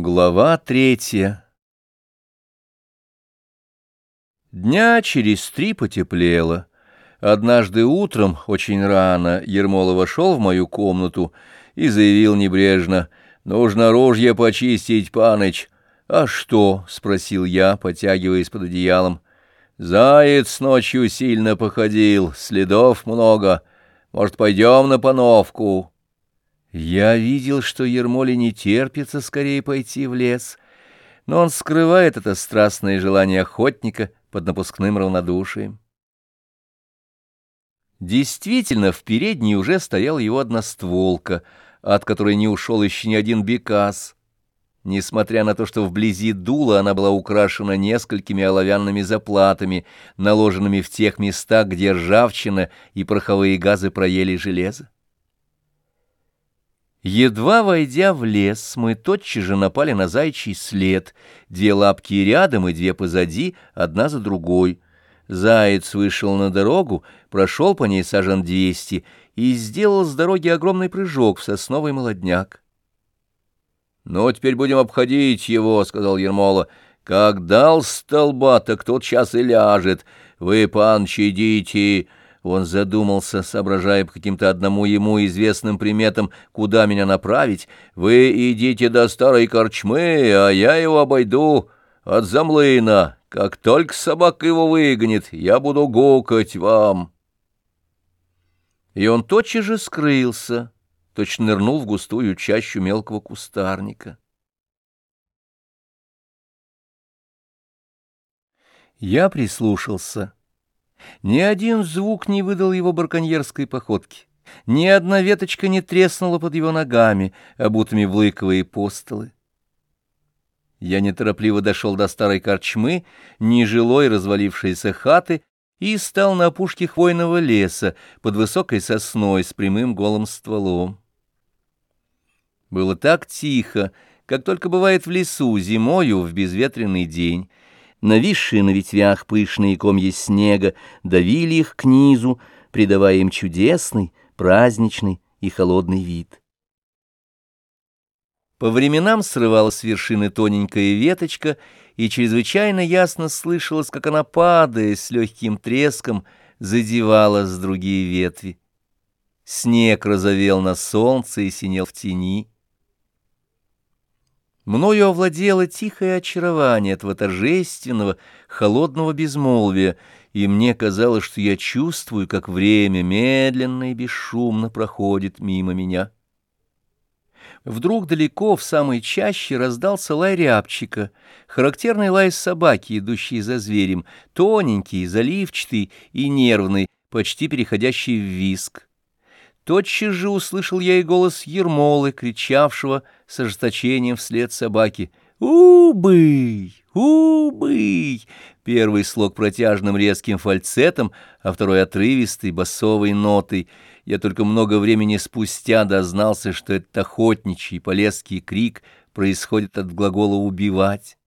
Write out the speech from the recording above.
Глава третья Дня через три потеплело. Однажды утром, очень рано, Ермола вошел в мою комнату и заявил небрежно, «Нужно ружье почистить, паныч». «А что?» — спросил я, потягиваясь под одеялом. «Заяц ночью сильно походил, следов много. Может, пойдем на пановку?» Я видел, что Ермоле не терпится скорее пойти в лес, но он скрывает это страстное желание охотника под напускным равнодушием. Действительно, в передней уже стояла его одностволка, от которой не ушел еще ни один бекас. Несмотря на то, что вблизи дула она была украшена несколькими оловянными заплатами, наложенными в тех местах, где ржавчина и пороховые газы проели железо. Едва войдя в лес, мы тотчас же напали на зайчий след, две лапки рядом и две позади, одна за другой. Заяц вышел на дорогу, прошел по ней сажен двести и сделал с дороги огромный прыжок в сосновый молодняк. — Ну, теперь будем обходить его, — сказал Ермола. — Как дал столба, так тот час и ляжет. Вы, пан, идите... Он задумался, соображая по каким-то одному ему известным приметам, куда меня направить. «Вы идите до старой корчмы, а я его обойду от замлына. Как только собака его выгонит, я буду гукать вам». И он тотчас же скрылся, точно нырнул в густую чащу мелкого кустарника. Я прислушался. Ни один звук не выдал его барконьерской походки, ни одна веточка не треснула под его ногами, обутыми в лыковые постолы. Я неторопливо дошел до старой корчмы, нежилой развалившейся хаты, и стал на опушке хвойного леса под высокой сосной с прямым голым стволом. Было так тихо, как только бывает в лесу зимою в безветренный день, нависшие на ветвях пышные комья снега давили их к низу, придавая им чудесный, праздничный и холодный вид. По временам срывалась с вершины тоненькая веточка, и чрезвычайно ясно слышалось, как она, падая с легким треском, задевала с другие ветви. Снег разовел на солнце и синел в тени. Мною овладело тихое очарование этого торжественного, холодного безмолвия, и мне казалось, что я чувствую, как время медленно и бесшумно проходит мимо меня. Вдруг далеко, в самой чаще, раздался лай рябчика, характерный лай собаки, идущий за зверем, тоненький, заливчатый и нервный, почти переходящий в виск. Тотчас же услышал я и голос Ермолы, кричавшего с ожесточением вслед собаки. «Убый! Убый!» Первый слог протяжным резким фальцетом, а второй отрывистой басовой нотой. Я только много времени спустя дознался, что этот охотничий полезкий крик происходит от глагола «убивать».